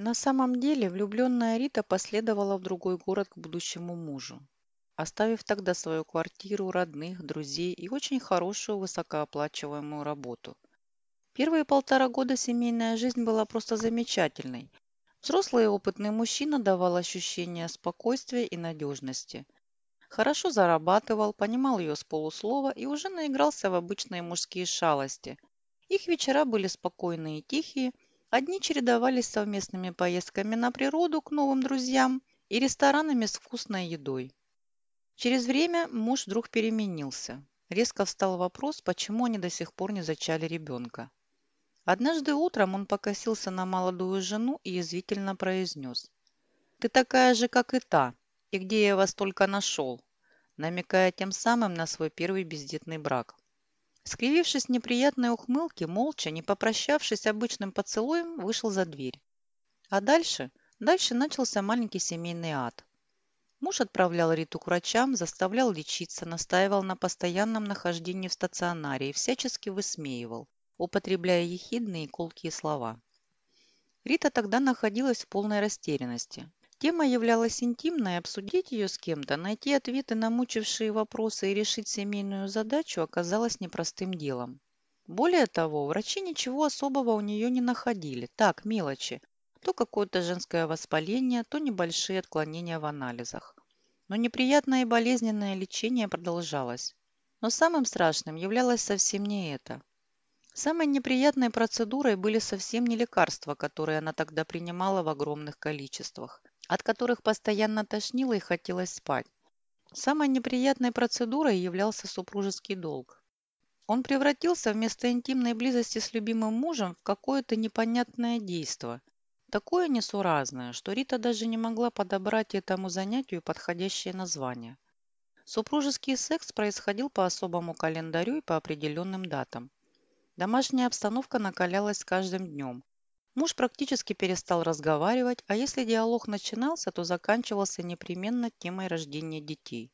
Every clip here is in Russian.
На самом деле влюбленная Рита последовала в другой город к будущему мужу, оставив тогда свою квартиру, родных, друзей и очень хорошую высокооплачиваемую работу. Первые полтора года семейная жизнь была просто замечательной. Взрослый и опытный мужчина давал ощущение спокойствия и надежности. Хорошо зарабатывал, понимал ее с полуслова и уже наигрался в обычные мужские шалости. Их вечера были спокойные и тихие – Одни чередовались совместными поездками на природу к новым друзьям и ресторанами с вкусной едой. Через время муж вдруг переменился. Резко встал вопрос, почему они до сих пор не зачали ребенка. Однажды утром он покосился на молодую жену и язвительно произнес. «Ты такая же, как и та, и где я вас только нашел?» намекая тем самым на свой первый бездетный брак. Скривившись в неприятной ухмылке, молча, не попрощавшись обычным поцелуем, вышел за дверь. А дальше? Дальше начался маленький семейный ад. Муж отправлял Риту к врачам, заставлял лечиться, настаивал на постоянном нахождении в стационаре и всячески высмеивал, употребляя ехидные и колкие слова. Рита тогда находилась в полной растерянности. Тема являлась интимной, обсудить ее с кем-то, найти ответы на мучившие вопросы и решить семейную задачу оказалось непростым делом. Более того, врачи ничего особого у нее не находили. Так, мелочи. То какое-то женское воспаление, то небольшие отклонения в анализах. Но неприятное и болезненное лечение продолжалось. Но самым страшным являлось совсем не это. Самой неприятной процедурой были совсем не лекарства, которые она тогда принимала в огромных количествах от которых постоянно тошнило и хотелось спать. Самой неприятной процедурой являлся супружеский долг. Он превратился вместо интимной близости с любимым мужем в какое-то непонятное действо, такое несуразное, что Рита даже не могла подобрать этому занятию подходящее название. Супружеский секс происходил по особому календарю и по определенным датам. Домашняя обстановка накалялась с каждым днем. Муж практически перестал разговаривать, а если диалог начинался, то заканчивался непременно темой рождения детей.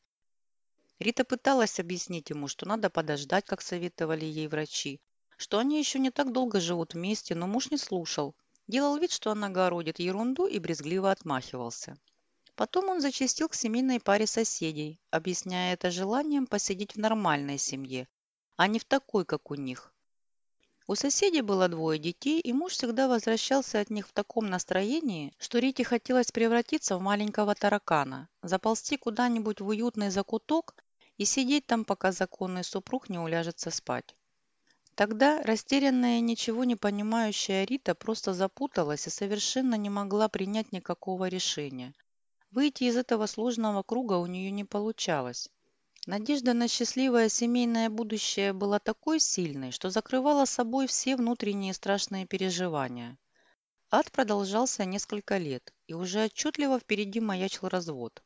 Рита пыталась объяснить ему, что надо подождать, как советовали ей врачи, что они еще не так долго живут вместе, но муж не слушал. Делал вид, что она городит ерунду и брезгливо отмахивался. Потом он зачастил к семейной паре соседей, объясняя это желанием посидеть в нормальной семье, а не в такой, как у них. У соседей было двое детей, и муж всегда возвращался от них в таком настроении, что Рите хотелось превратиться в маленького таракана, заползти куда-нибудь в уютный закуток и сидеть там, пока законный супруг не уляжется спать. Тогда растерянная и ничего не понимающая Рита просто запуталась и совершенно не могла принять никакого решения. Выйти из этого сложного круга у нее не получалось. Надежда на счастливое семейное будущее была такой сильной, что закрывала собой все внутренние страшные переживания. Ад продолжался несколько лет, и уже отчетливо впереди маячил развод.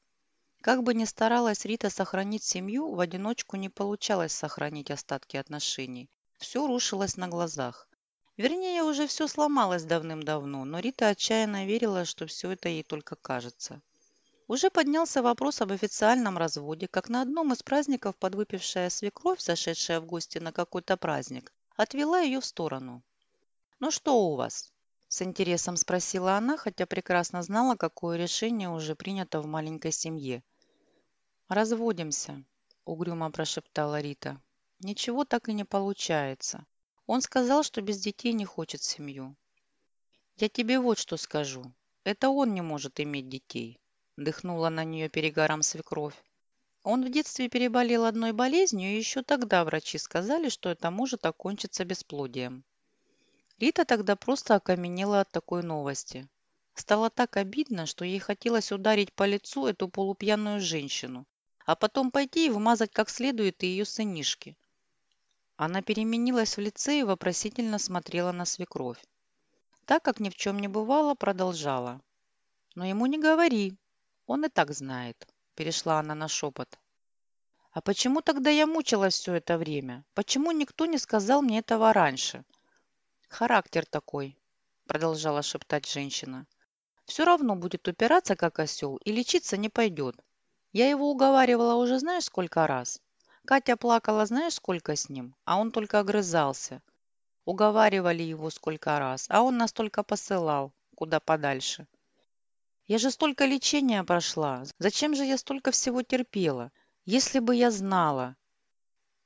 Как бы ни старалась Рита сохранить семью, в одиночку не получалось сохранить остатки отношений. Все рушилось на глазах. Вернее, уже все сломалось давным-давно, но Рита отчаянно верила, что все это ей только кажется. Уже поднялся вопрос об официальном разводе, как на одном из праздников подвыпившая свекровь, зашедшая в гости на какой-то праздник, отвела ее в сторону. «Ну что у вас?» – с интересом спросила она, хотя прекрасно знала, какое решение уже принято в маленькой семье. «Разводимся», – угрюмо прошептала Рита. «Ничего так и не получается. Он сказал, что без детей не хочет семью». «Я тебе вот что скажу. Это он не может иметь детей. Дыхнула на нее перегаром свекровь. Он в детстве переболел одной болезнью, и еще тогда врачи сказали, что это может окончиться бесплодием. Рита тогда просто окаменела от такой новости. Стало так обидно, что ей хотелось ударить по лицу эту полупьяную женщину, а потом пойти и вмазать как следует ее сынишки. Она переменилась в лице и вопросительно смотрела на свекровь. Так, как ни в чем не бывало, продолжала. «Но ему не говори, он и так знает. Перешла она на шепот. А почему тогда я мучилась все это время? Почему никто не сказал мне этого раньше? Характер такой, продолжала шептать женщина. Все равно будет упираться, как осел, и лечиться не пойдет. Я его уговаривала уже знаешь сколько раз. Катя плакала знаешь сколько с ним, а он только огрызался. Уговаривали его сколько раз, а он настолько посылал. куда подальше. Я же столько лечения прошла. Зачем же я столько всего терпела? Если бы я знала.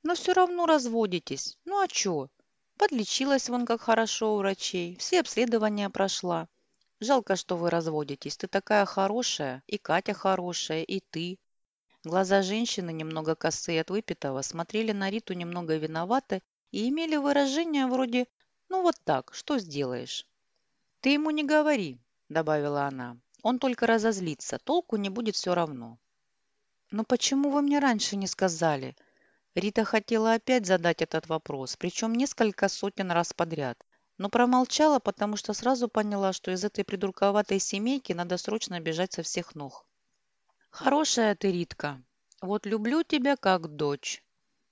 Но все равно разводитесь. Ну а чё? Подлечилась вон как хорошо у врачей. Все обследования прошла. Жалко, что вы разводитесь. Ты такая хорошая, и Катя хорошая, и ты. Глаза женщины, немного косые от выпитого, смотрели на Риту немного виновато и имели выражение вроде «ну вот так, что сделаешь?» «Ты ему не говори», – добавила она. «Он только разозлится, толку не будет все равно». «Но почему вы мне раньше не сказали?» Рита хотела опять задать этот вопрос, причем несколько сотен раз подряд но промолчала, потому что сразу поняла, что из этой придурковатой семейки надо срочно бежать со всех ног. «Хорошая ты, Ритка. Вот люблю тебя как дочь».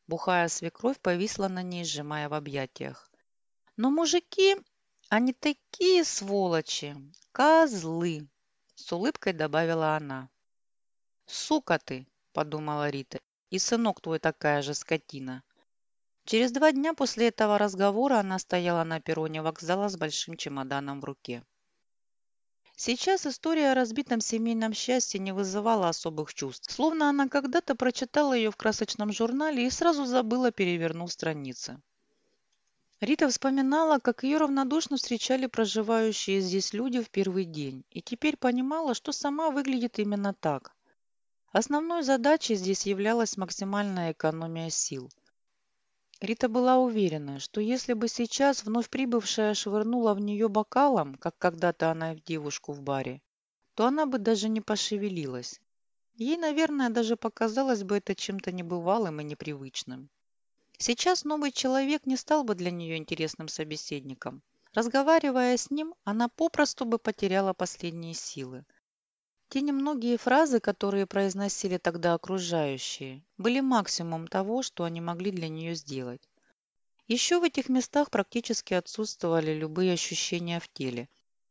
Бухая свекровь повисла на ней, сжимая в объятиях. «Но мужики, они такие сволочи, козлы!» С улыбкой добавила она. «Сука ты!» – подумала Рита. «И сынок твой такая же скотина. Через два дня после этого разговора она стояла на перроне вокзала с большим чемоданом в руке. Сейчас история о разбитом семейном счастье не вызывала особых чувств, словно она когда-то прочитала ее в красочном журнале и сразу забыла, перевернув страницы. Рита вспоминала, как ее равнодушно встречали проживающие здесь люди в первый день, и теперь понимала, что сама выглядит именно так. Основной задачей здесь являлась максимальная экономия сил – Рита была уверена, что если бы сейчас вновь прибывшая швырнула в нее бокалом, как когда-то она в девушку в баре, то она бы даже не пошевелилась. Ей, наверное, даже показалось бы это чем-то небывалым и непривычным. Сейчас новый человек не стал бы для нее интересным собеседником. Разговаривая с ним, она попросту бы потеряла последние силы. Те немногие фразы, которые произносили тогда окружающие, были максимум того, что они могли для нее сделать. Еще в этих местах практически отсутствовали любые ощущения в теле.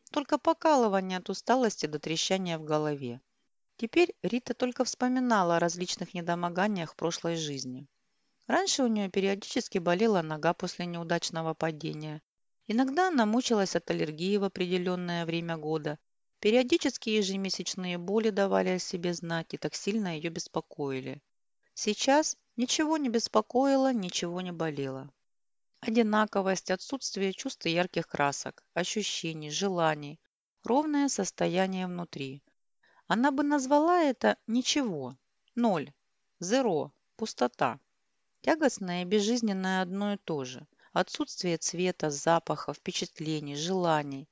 Только покалывание от усталости до трещания в голове. Теперь Рита только вспоминала о различных недомоганиях прошлой жизни. Раньше у нее периодически болела нога после неудачного падения. Иногда она мучилась от аллергии в определенное время года, Периодически ежемесячные боли давали о себе знать и так сильно ее беспокоили. Сейчас ничего не беспокоило, ничего не болело. Одинаковость, отсутствие чувств ярких красок, ощущений, желаний, ровное состояние внутри. Она бы назвала это «ничего», «ноль», «зеро», «пустота». Тягостное и безжизненное одно и то же. Отсутствие цвета, запаха, впечатлений, желаний,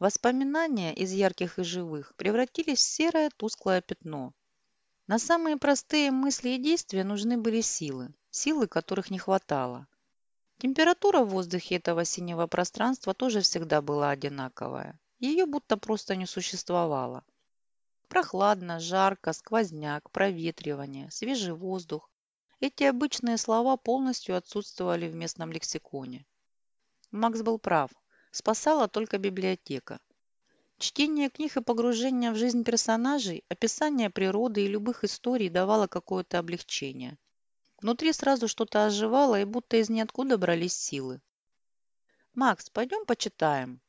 Воспоминания из ярких и живых превратились в серое тусклое пятно. На самые простые мысли и действия нужны были силы, силы которых не хватало. Температура в воздухе этого синего пространства тоже всегда была одинаковая. Ее будто просто не существовало. Прохладно, жарко, сквозняк, проветривание, свежий воздух. Эти обычные слова полностью отсутствовали в местном лексиконе. Макс был прав. Спасала только библиотека. Чтение книг и погружение в жизнь персонажей, описание природы и любых историй давало какое-то облегчение. Внутри сразу что-то оживало, и будто из ниоткуда брались силы. «Макс, пойдем почитаем».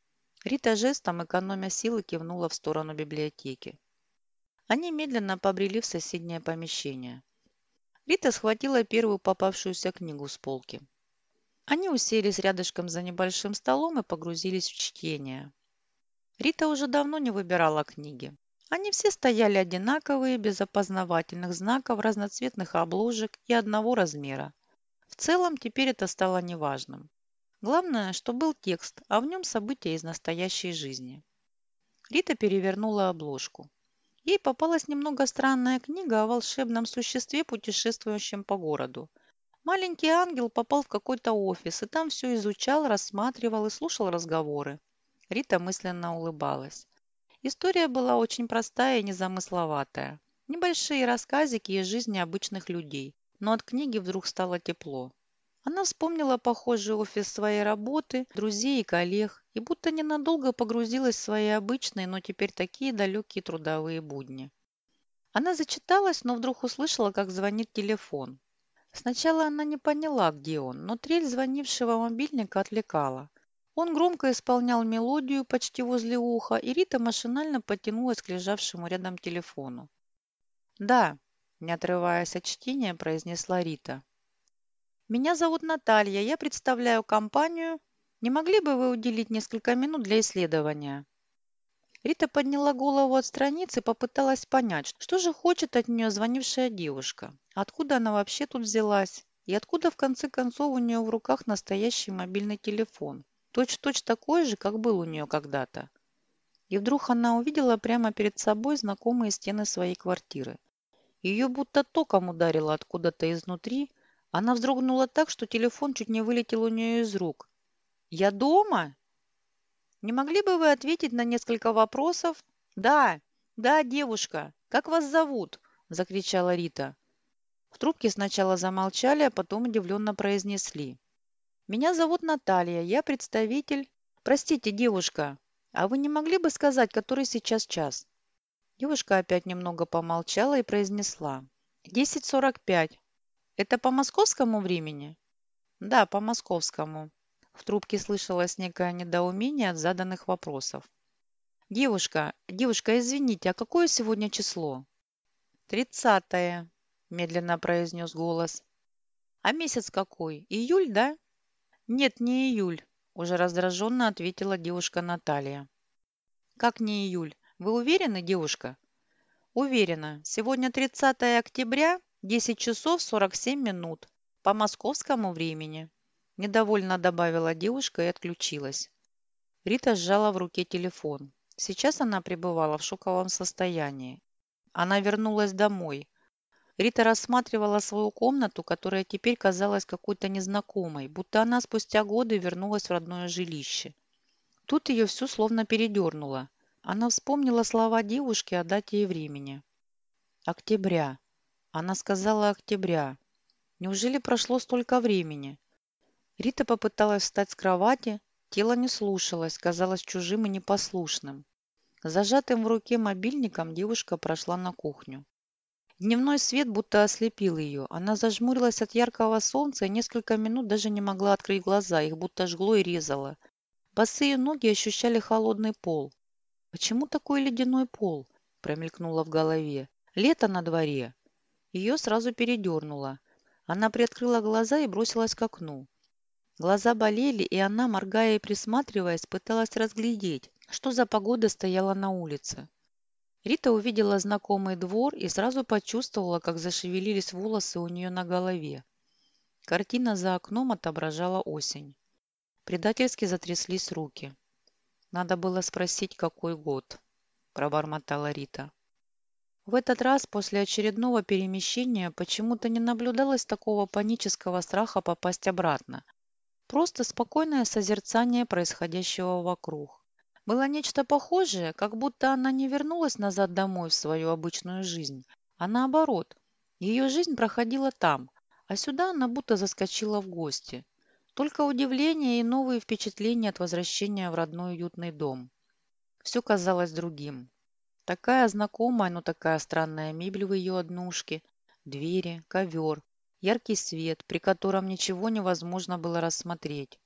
Рита жестом, экономя силы, кивнула в сторону библиотеки. Они медленно побрели в соседнее помещение. Рита схватила первую попавшуюся книгу с полки. Они уселись рядышком за небольшим столом и погрузились в чтение. Рита уже давно не выбирала книги. Они все стояли одинаковые, без опознавательных знаков, разноцветных обложек и одного размера. В целом теперь это стало неважным. Главное, что был текст, а в нем события из настоящей жизни. Рита перевернула обложку. Ей попалась немного странная книга о волшебном существе, путешествующем по городу – Маленький ангел попал в какой-то офис и там все изучал, рассматривал и слушал разговоры. Рита мысленно улыбалась. История была очень простая и незамысловатая. Небольшие рассказики из жизни обычных людей. Но от книги вдруг стало тепло. Она вспомнила похожий офис своей работы, друзей и коллег, и будто ненадолго погрузилась в свои обычные, но теперь такие далекие трудовые будни. Она зачиталась, но вдруг услышала, как звонит телефон. Сначала она не поняла, где он, но трель звонившего мобильника отвлекала. Он громко исполнял мелодию почти возле уха, и Рита машинально потянулась к лежавшему рядом телефону. «Да», – не отрываясь от чтения, произнесла Рита. «Меня зовут Наталья, я представляю компанию. Не могли бы вы уделить несколько минут для исследования?» Рита подняла голову от страницы и попыталась понять, что же хочет от нее звонившая девушка. Откуда она вообще тут взялась? И откуда в конце концов у нее в руках настоящий мобильный телефон? Точь-точь -точь такой же, как был у нее когда-то. И вдруг она увидела прямо перед собой знакомые стены своей квартиры. Ее будто током ударило откуда-то изнутри. Она вздрогнула так, что телефон чуть не вылетел у нее из рук. «Я дома?» «Не могли бы вы ответить на несколько вопросов?» «Да, да, девушка. Как вас зовут?» – закричала Рита. В трубке сначала замолчали, а потом удивленно произнесли. Меня зовут Наталья, я представитель... Простите, девушка, а вы не могли бы сказать, который сейчас час? Девушка опять немного помолчала и произнесла. 10.45. Это по московскому времени? Да, по московскому. В трубке слышалось некое недоумение от заданных вопросов. «Девушка, девушка, извините, а какое сегодня число?» «Тридцатое», – медленно произнес голос. «А месяц какой? Июль, да?» «Нет, не июль», – уже раздраженно ответила девушка Наталья. «Как не июль? Вы уверены, девушка?» «Уверена. Сегодня 30 октября, 10 часов 47 минут. По московскому времени», – недовольно добавила девушка и отключилась. Рита сжала в руке телефон. Сейчас она пребывала в шоковом состоянии. Она вернулась домой, Рита рассматривала свою комнату, которая теперь казалась какой-то незнакомой, будто она спустя годы вернулась в родное жилище. Тут ее всю словно передернуло. Она вспомнила слова девушки о дате и времени. «Октября». Она сказала «октября». Неужели прошло столько времени? Рита попыталась встать с кровати, тело не слушалось, казалось чужим и непослушным. Зажатым в руке мобильником девушка прошла на кухню. Дневной свет будто ослепил ее. Она зажмурилась от яркого солнца и несколько минут даже не могла открыть глаза, их будто жгло и резало. Босые ноги ощущали холодный пол. «Почему такой ледяной пол?» – промелькнуло в голове. «Лето на дворе». Ее сразу передернуло. Она приоткрыла глаза и бросилась к окну. Глаза болели, и она, моргая и присматриваясь, пыталась разглядеть, что за погода стояла на улице. Рита увидела знакомый двор и сразу почувствовала, как зашевелились волосы у нее на голове. Картина за окном отображала осень. Предательски затряслись руки. Надо было спросить, какой год, пробормотала Рита. В этот раз после очередного перемещения почему-то не наблюдалось такого панического страха попасть обратно. Просто спокойное созерцание происходящего вокруг. Было нечто похожее, как будто она не вернулась назад домой в свою обычную жизнь, а наоборот, ее жизнь проходила там, а сюда она будто заскочила в гости. Только удивление и новые впечатления от возвращения в родной уютный дом. Все казалось другим. Такая знакомая, но такая странная мебель в ее однушке, двери, ковер, яркий свет, при котором ничего невозможно было рассмотреть.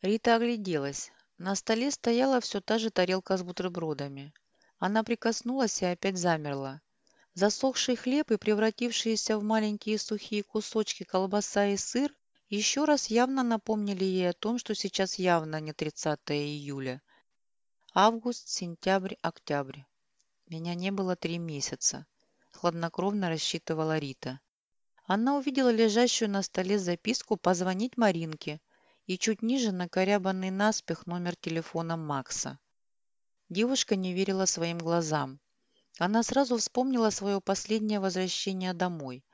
Рита огляделась. На столе стояла все та же тарелка с бутербродами. Она прикоснулась и опять замерла. Засохший хлеб и превратившиеся в маленькие сухие кусочки колбаса и сыр еще раз явно напомнили ей о том, что сейчас явно не 30 июля. Август, сентябрь, октябрь. Меня не было три месяца. Хладнокровно рассчитывала Рита. Она увидела лежащую на столе записку «Позвонить Маринке», и чуть ниже накорябанный наспех номер телефона Макса. Девушка не верила своим глазам. Она сразу вспомнила свое последнее возвращение домой.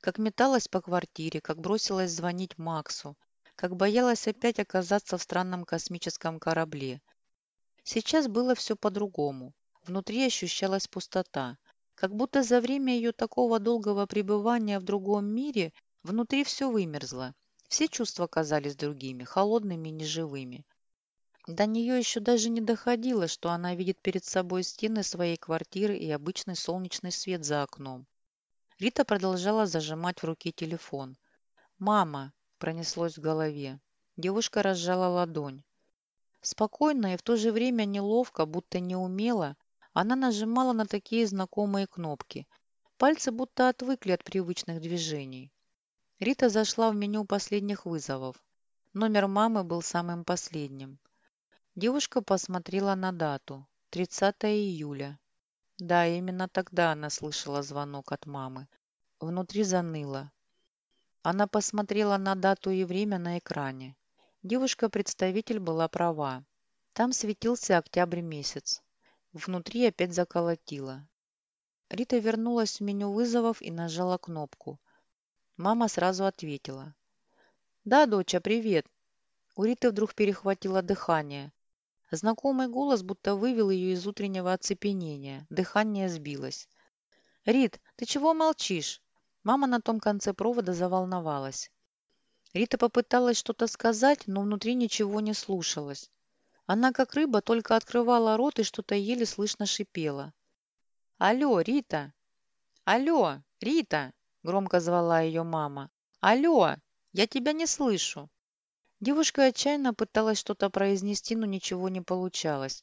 Как металась по квартире, как бросилась звонить Максу, как боялась опять оказаться в странном космическом корабле. Сейчас было все по-другому. Внутри ощущалась пустота. Как будто за время ее такого долгого пребывания в другом мире внутри все вымерзло. Все чувства казались другими, холодными и неживыми. До нее еще даже не доходило, что она видит перед собой стены своей квартиры и обычный солнечный свет за окном. Рита продолжала зажимать в руке телефон. «Мама!» – пронеслось в голове. Девушка разжала ладонь. Спокойно и в то же время неловко, будто неумело, она нажимала на такие знакомые кнопки. Пальцы будто отвыкли от привычных движений. Рита зашла в меню последних вызовов. Номер мамы был самым последним. Девушка посмотрела на дату. 30 июля. Да, именно тогда она слышала звонок от мамы. Внутри заныло. Она посмотрела на дату и время на экране. Девушка-представитель была права. Там светился октябрь месяц. Внутри опять заколотило. Рита вернулась в меню вызовов и нажала кнопку. Мама сразу ответила. «Да, доча, привет». У Риты вдруг перехватило дыхание. Знакомый голос будто вывел ее из утреннего оцепенения. Дыхание сбилось. «Рит, ты чего молчишь?» Мама на том конце провода заволновалась. Рита попыталась что-то сказать, но внутри ничего не слушалось. Она, как рыба, только открывала рот и что-то еле слышно шипела. «Алло, Рита!» «Алло, Рита!» – громко звала ее мама. «Алло, я тебя не слышу!» Девушка отчаянно пыталась что-то произнести, но ничего не получалось.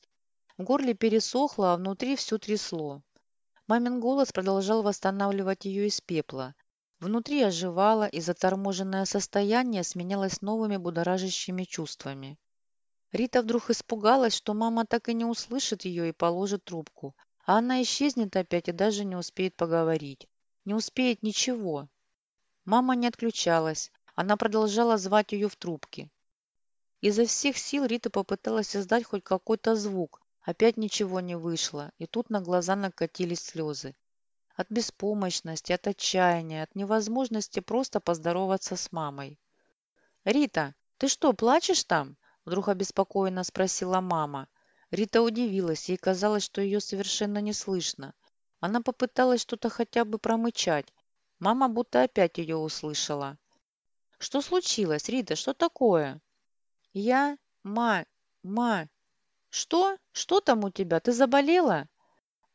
В горле пересохло, а внутри все трясло. Мамин голос продолжал восстанавливать ее из пепла. Внутри оживало, и заторможенное состояние сменялось новыми будоражащими чувствами. Рита вдруг испугалась, что мама так и не услышит ее и положит трубку, а она исчезнет опять и даже не успеет поговорить. Не успеет ничего. Мама не отключалась, она продолжала звать ее в трубке. Изо всех сил Рита попыталась издать хоть какой-то звук. Опять ничего не вышло, и тут на глаза накатились слезы. От беспомощности, от отчаяния, от невозможности просто поздороваться с мамой. «Рита, ты что, плачешь там?» Вдруг обеспокоенно спросила мама. Рита удивилась, ей казалось, что ее совершенно не слышно. Она попыталась что-то хотя бы промычать. Мама будто опять ее услышала. Что случилось, Рита? Что такое? Я? Ма, ма. Что? Что там у тебя? Ты заболела?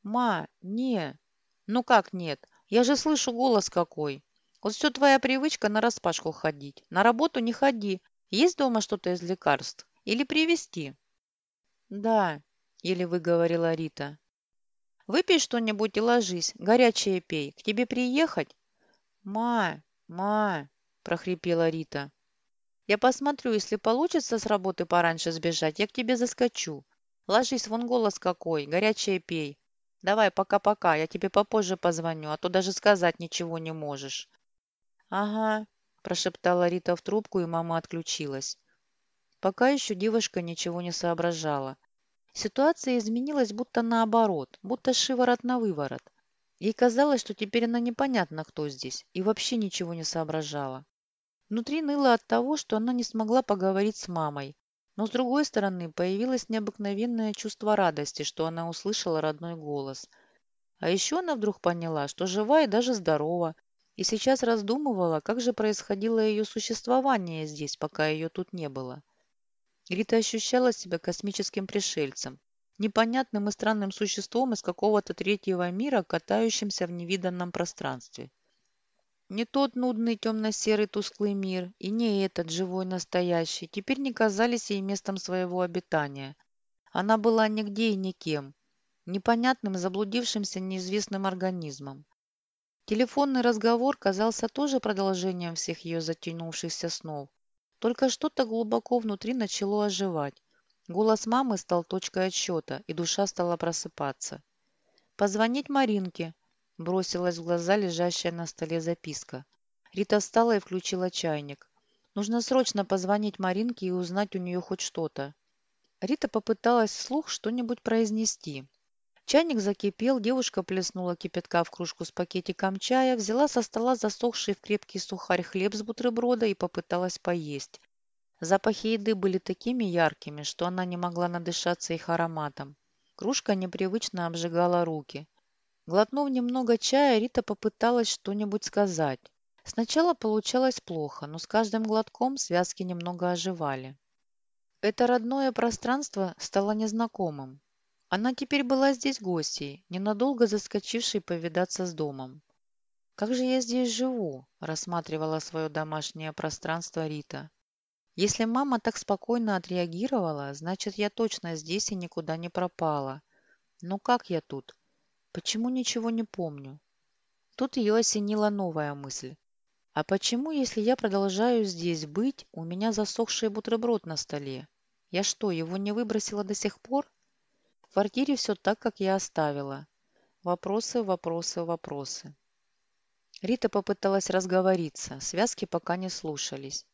Ма, не. Ну как нет? Я же слышу голос какой. Вот все твоя привычка на распашку ходить. На работу не ходи. Есть дома что-то из лекарств? Или привезти? Да, еле выговорила Рита. Выпей что-нибудь и ложись. Горячее пей. К тебе приехать? Ма, ма, прохрипела Рита. «Я посмотрю, если получится с работы пораньше сбежать, я к тебе заскочу. Ложись, вон голос какой, горячее пей. Давай, пока-пока, я тебе попозже позвоню, а то даже сказать ничего не можешь». «Ага», – прошептала Рита в трубку, и мама отключилась. Пока еще девушка ничего не соображала. Ситуация изменилась будто наоборот, будто шиворот на выворот. Ей казалось, что теперь она непонятно, кто здесь, и вообще ничего не соображала. Внутри ныло от того, что она не смогла поговорить с мамой. Но с другой стороны, появилось необыкновенное чувство радости, что она услышала родной голос. А еще она вдруг поняла, что жива и даже здорова, и сейчас раздумывала, как же происходило ее существование здесь, пока ее тут не было. Рита ощущала себя космическим пришельцем, непонятным и странным существом из какого-то третьего мира, катающимся в невиданном пространстве. Не тот нудный темно-серый тусклый мир и не этот живой настоящий теперь не казались ей местом своего обитания. Она была нигде и никем, непонятным, заблудившимся неизвестным организмом. Телефонный разговор казался тоже продолжением всех ее затянувшихся снов. Только что-то глубоко внутри начало оживать. Голос мамы стал точкой отсчета, и душа стала просыпаться. «Позвонить Маринке», Бросилась в глаза лежащая на столе записка. Рита встала и включила чайник. Нужно срочно позвонить Маринке и узнать у нее хоть что-то. Рита попыталась вслух что-нибудь произнести. Чайник закипел, девушка плеснула кипятка в кружку с пакетиком чая, взяла со стола засохший в крепкий сухарь хлеб с бутерброда и попыталась поесть. Запахи еды были такими яркими, что она не могла надышаться их ароматом. Кружка непривычно обжигала руки. Глотнув немного чая, Рита попыталась что-нибудь сказать. Сначала получалось плохо, но с каждым глотком связки немного оживали. Это родное пространство стало незнакомым. Она теперь была здесь гостьей, ненадолго заскочившей повидаться с домом. «Как же я здесь живу?» – рассматривала свое домашнее пространство Рита. Если мама так спокойно отреагировала, значит, я точно здесь и никуда не пропала. Но как я тут? Почему ничего не помню? Тут ее осенила новая мысль. А почему, если я продолжаю здесь быть, у меня засохший бутерброд на столе? Я что, его не выбросила до сих пор? В квартире все так, как я оставила. Вопросы, вопросы, вопросы. Рита попыталась разговориться, связки пока не слушались.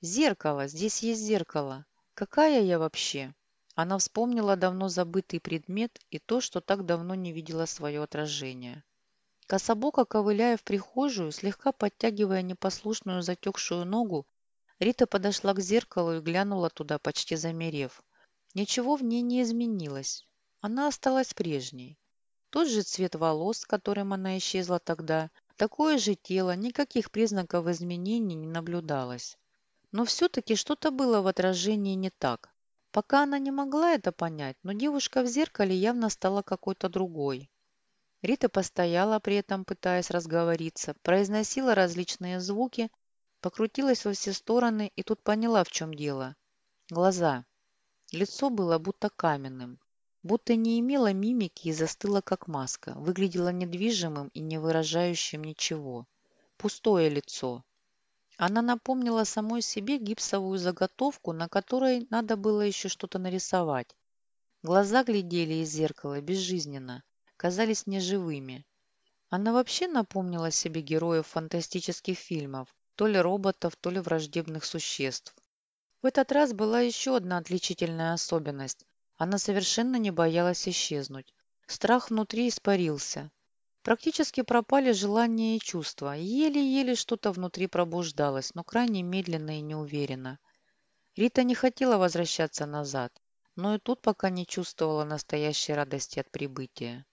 «Зеркало! Здесь есть зеркало! Какая я вообще?» Она вспомнила давно забытый предмет и то, что так давно не видела свое отражение. Кособоко ковыляя в прихожую, слегка подтягивая непослушную затекшую ногу, Рита подошла к зеркалу и глянула туда, почти замерев. Ничего в ней не изменилось. Она осталась прежней. Тот же цвет волос, которым она исчезла тогда, такое же тело, никаких признаков изменений не наблюдалось. Но все-таки что-то было в отражении не так. Пока она не могла это понять, но девушка в зеркале явно стала какой-то другой. Рита постояла при этом, пытаясь разговориться, произносила различные звуки, Покрутилась во все стороны и тут поняла, в чем дело. Глаза. Лицо было будто каменным. Будто не имело мимики и застыло, как маска. Выглядело недвижимым и не выражающим ничего. Пустое лицо. Она напомнила самой себе гипсовую заготовку, на которой надо было еще что-то нарисовать. Глаза глядели из зеркала безжизненно, казались неживыми. Она вообще напомнила себе героев фантастических фильмов, то ли роботов, то ли враждебных существ. В этот раз была еще одна отличительная особенность. Она совершенно не боялась исчезнуть. Страх внутри испарился. Практически пропали желания и чувства. Еле-еле что-то внутри пробуждалось, но крайне медленно и неуверенно. Рита не хотела возвращаться назад, но и тут пока не чувствовала настоящей радости от прибытия.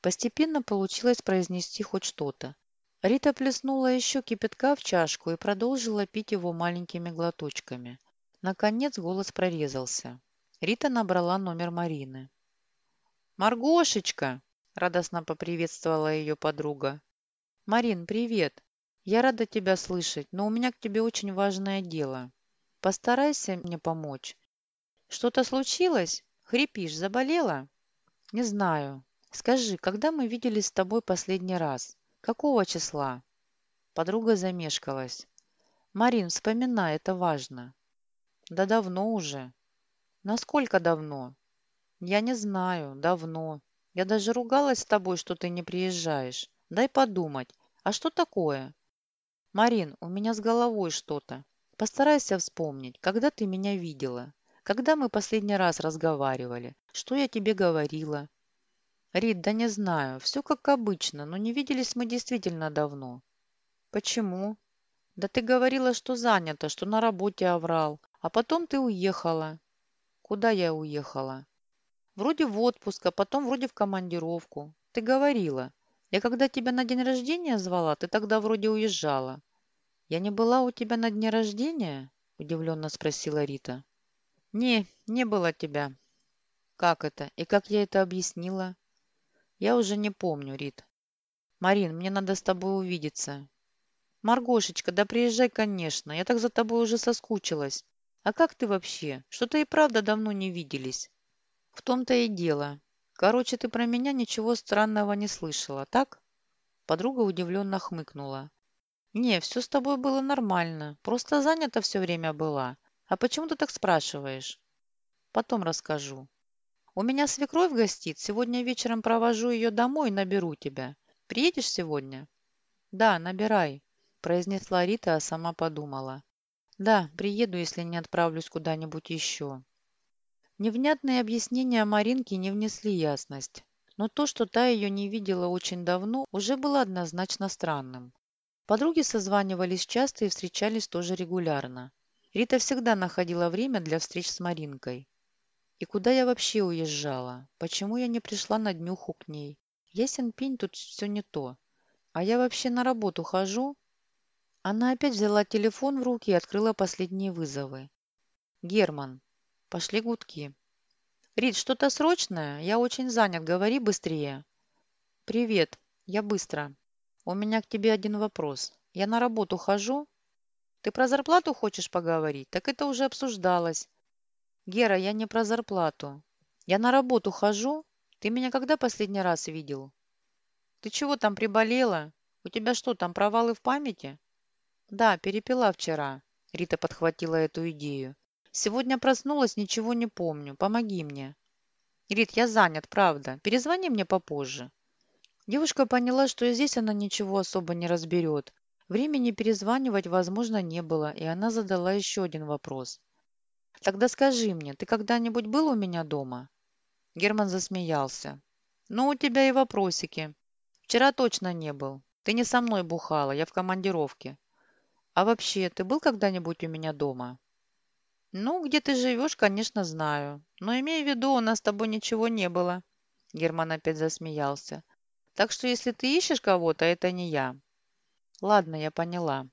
Постепенно получилось произнести хоть что-то. Рита плеснула еще кипятка в чашку и продолжила пить его маленькими глоточками. Наконец голос прорезался. Рита набрала номер Марины. «Маргошечка!» – радостно поприветствовала ее подруга. «Марин, привет! Я рада тебя слышать, но у меня к тебе очень важное дело. Постарайся мне помочь. Что-то случилось? Хрипишь, заболела?» «Не знаю. Скажи, когда мы виделись с тобой последний раз?» Какого числа? Подруга замешкалась. Марин, вспоминай, это важно. Да давно уже. Насколько давно? Я не знаю, давно. Я даже ругалась с тобой, что ты не приезжаешь. Дай подумать. А что такое? Марин, у меня с головой что-то. Постарайся вспомнить, когда ты меня видела. Когда мы последний раз разговаривали? Что я тебе говорила? Рит, да не знаю. Все как обычно, но не виделись мы действительно давно. Почему? Да ты говорила, что занята, что на работе оврал. А потом ты уехала. Куда я уехала? Вроде в отпуск, а потом вроде в командировку. Ты говорила. Я когда тебя на день рождения звала, ты тогда вроде уезжала. Я не была у тебя на дне рождения? Удивленно спросила Рита. Не, не было тебя. Как это? И как я это объяснила? Я уже не помню, Рит. Марин, мне надо с тобой увидеться. Маргошечка, да приезжай, конечно. Я так за тобой уже соскучилась. А как ты вообще? Что-то и правда давно не виделись. В том-то и дело. Короче, ты про меня ничего странного не слышала, так? Подруга удивленно хмыкнула. Не, все с тобой было нормально. Просто занята все время была. А почему ты так спрашиваешь? Потом расскажу. У меня свекровь гостит. Сегодня вечером провожу ее домой и наберу тебя. Приедешь сегодня? Да, набирай, произнесла Рита, а сама подумала. Да, приеду, если не отправлюсь куда-нибудь еще. Невнятные объяснения Маринки не внесли ясность. Но то, что та ее не видела очень давно, уже было однозначно странным. Подруги созванивались часто и встречались тоже регулярно. Рита всегда находила время для встреч с Маринкой. И куда я вообще уезжала? Почему я не пришла на днюху к ней? Ясен пень, тут все не то. А я вообще на работу хожу? Она опять взяла телефон в руки и открыла последние вызовы. Герман. Пошли гудки. Рит, что-то срочное? Я очень занят, говори быстрее. Привет, я быстро. У меня к тебе один вопрос. Я на работу хожу? Ты про зарплату хочешь поговорить? Так это уже обсуждалось. Гера, я не про зарплату. Я на работу хожу. Ты меня когда последний раз видел? Ты чего там приболела? У тебя что, там провалы в памяти? Да, перепила вчера. Рита подхватила эту идею. Сегодня проснулась, ничего не помню. Помоги мне. Рит, я занят, правда. Перезвони мне попозже. Девушка поняла, что здесь она ничего особо не разберет. Времени перезванивать, возможно, не было, и она задала еще один вопрос. «Тогда скажи мне, ты когда-нибудь был у меня дома?» Герман засмеялся. «Ну, у тебя и вопросики. Вчера точно не был. Ты не со мной бухала, я в командировке. А вообще, ты был когда-нибудь у меня дома?» «Ну, где ты живешь, конечно, знаю. Но имею в виду, у нас с тобой ничего не было». Герман опять засмеялся. «Так что, если ты ищешь кого-то, это не я. Ладно, я поняла.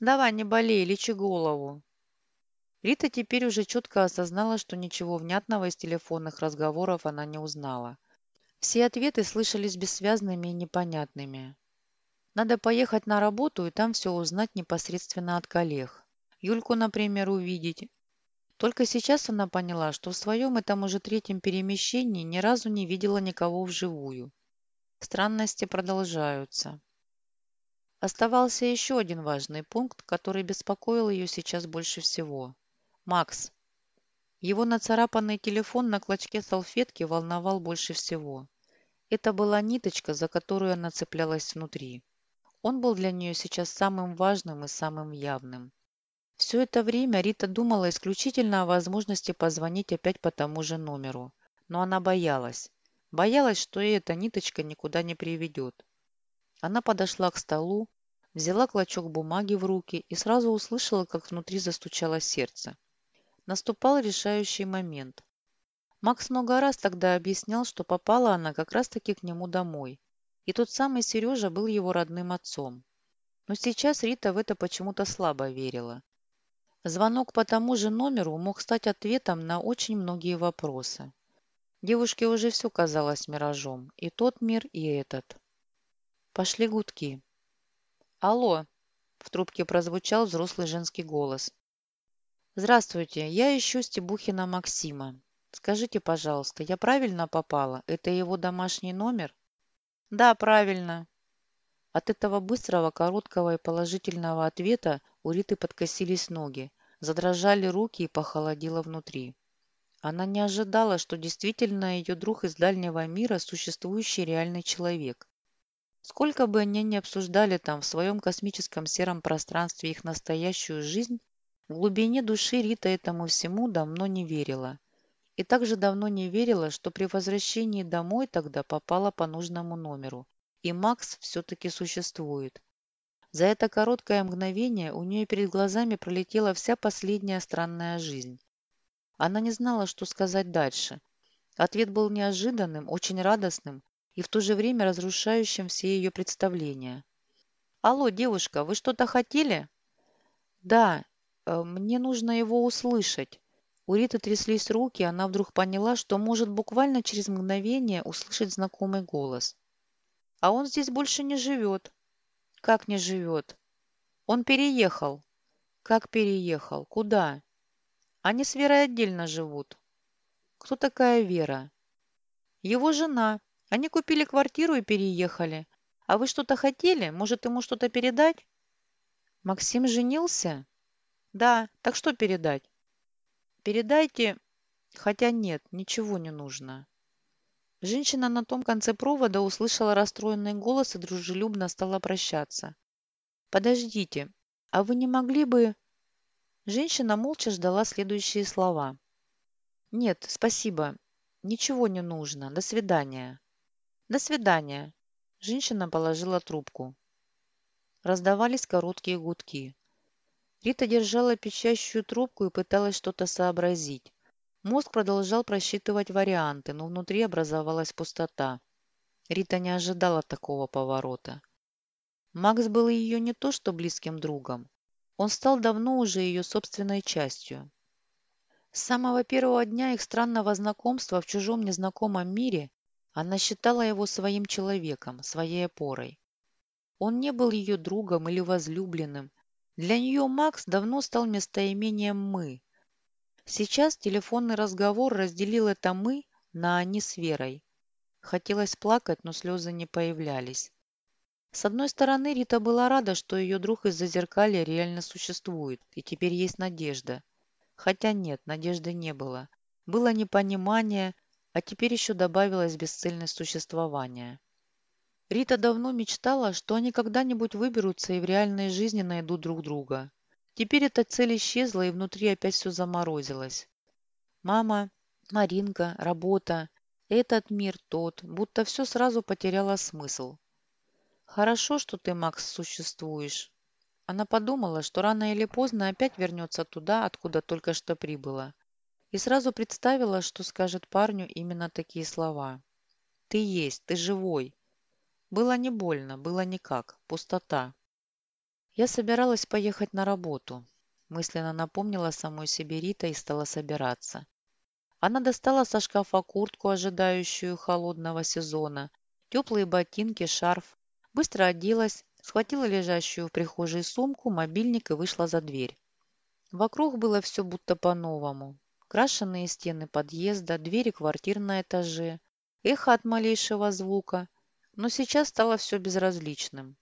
Давай, не болей, лечи голову. Рита теперь уже четко осознала, что ничего внятного из телефонных разговоров она не узнала. Все ответы слышались бессвязными и непонятными. Надо поехать на работу и там все узнать непосредственно от коллег. Юльку, например, увидеть. Только сейчас она поняла, что в своем этом уже третьем перемещении ни разу не видела никого вживую. Странности продолжаются. Оставался еще один важный пункт, который беспокоил ее сейчас больше всего. Макс. Его нацарапанный телефон на клочке салфетки волновал больше всего. Это была ниточка, за которую она цеплялась внутри. Он был для нее сейчас самым важным и самым явным. Все это время Рита думала исключительно о возможности позвонить опять по тому же номеру. Но она боялась. Боялась, что и эта ниточка никуда не приведет. Она подошла к столу, взяла клочок бумаги в руки и сразу услышала, как внутри застучало сердце. Наступал решающий момент. Макс много раз тогда объяснял, что попала она как раз-таки к нему домой. И тот самый Сережа был его родным отцом. Но сейчас Рита в это почему-то слабо верила. Звонок по тому же номеру мог стать ответом на очень многие вопросы. Девушке уже все казалось миражом. И тот мир, и этот. Пошли гудки. «Алло!» – в трубке прозвучал взрослый женский голос. «Здравствуйте, я ищу Стебухина Максима. Скажите, пожалуйста, я правильно попала? Это его домашний номер?» «Да, правильно». От этого быстрого, короткого и положительного ответа у Риты подкосились ноги, задрожали руки и похолодело внутри. Она не ожидала, что действительно ее друг из дальнего мира – существующий реальный человек. Сколько бы они ни обсуждали там в своем космическом сером пространстве их настоящую жизнь, в глубине души Рита этому всему давно не верила. И также давно не верила, что при возвращении домой тогда попала по нужному номеру. И Макс все-таки существует. За это короткое мгновение у нее перед глазами пролетела вся последняя странная жизнь. Она не знала, что сказать дальше. Ответ был неожиданным, очень радостным и в то же время разрушающим все ее представления. «Алло, девушка, вы что-то хотели?» «Да, э, мне нужно его услышать». У Риты тряслись руки, она вдруг поняла, что может буквально через мгновение услышать знакомый голос. «А он здесь больше не живет». «Как не живет?» «Он переехал». «Как переехал? Куда?» «Они с Верой отдельно живут». «Кто такая Вера?» «Его жена. Они купили квартиру и переехали. А вы что-то хотели? Может, ему что-то передать? Максим женился? Да. Так что передать? Передайте... Хотя нет, ничего не нужно. Женщина на том конце провода услышала расстроенный голос и дружелюбно стала прощаться. «Подождите, а вы не могли бы...» Женщина молча ждала следующие слова. «Нет, спасибо. Ничего не нужно. До свидания». «До свидания!» Женщина положила трубку. Раздавались короткие гудки. Рита держала пищащую трубку и пыталась что-то сообразить. Мозг продолжал просчитывать варианты, но внутри образовалась пустота. Рита не ожидала такого поворота. Макс был ее не то что близким другом. Он стал давно уже ее собственной частью. С самого первого дня их странного знакомства в чужом незнакомом мире она считала его своим человеком, своей опорой. Он не был ее другом или возлюбленным. Для нее Макс давно стал местоимением «мы». Сейчас телефонный разговор разделил это «мы» на «они» с Верой. Хотелось плакать, но слезы не появлялись. С одной стороны, Рита была рада, что ее друг из Зазеркалья реально существует, и теперь есть надежда. Хотя нет, надежды не было. Было непонимание, а теперь еще добавилось бесцельность существования. Рита давно мечтала, что они когда-нибудь выберутся и в реальной жизни найдут друг друга. Теперь эта цель исчезла, и внутри опять все заморозилось. Мама, Маринка, работа, этот мир тот, будто все сразу потеряло смысл. Хорошо, что ты, Макс, существуешь. Она подумала, что рано или поздно опять вернется туда, откуда только что прибыла. И сразу представила, что скажет парню именно такие слова. «Ты есть, ты живой». Было не больно, было никак, пустота. Я собиралась поехать на работу. Мысленно напомнила самой себе Рита и стала собираться. Она достала со шкафа куртку, ожидающую холодного сезона, теплые ботинки, шарф, Быстро оделась, схватила лежащую в прихожей сумку, мобильник и вышла за дверь. Вокруг было все будто по-новому. Крашенные стены подъезда, двери квартир на этаже, эхо от малейшего звука. Но сейчас стало все безразличным.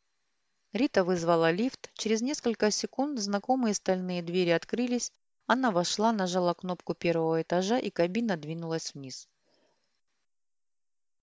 Рита вызвала лифт. Через несколько секунд знакомые стальные двери открылись. Она вошла, нажала кнопку первого этажа, и кабина двинулась вниз.